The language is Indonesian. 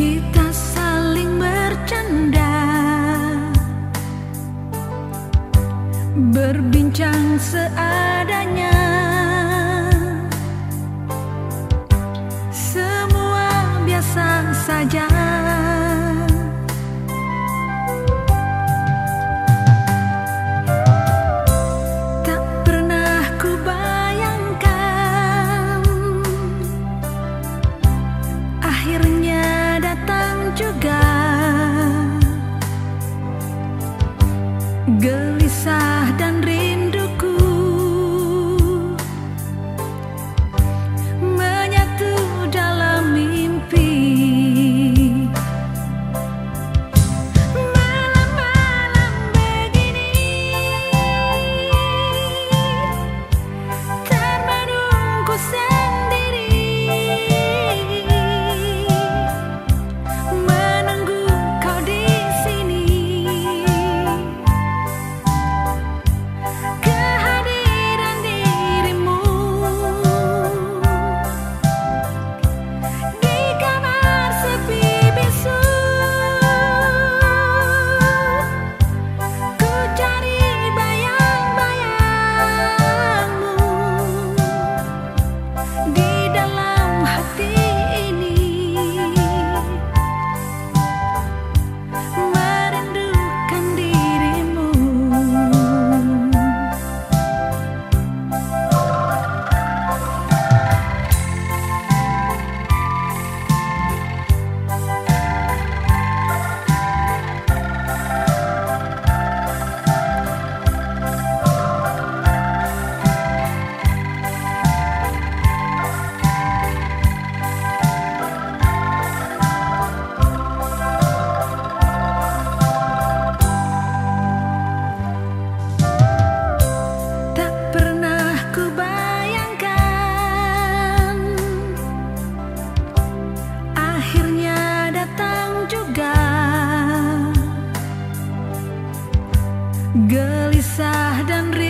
Kita saling bercanda. Berbincang seadanya. Semua biasa saja. gelisah dan rindu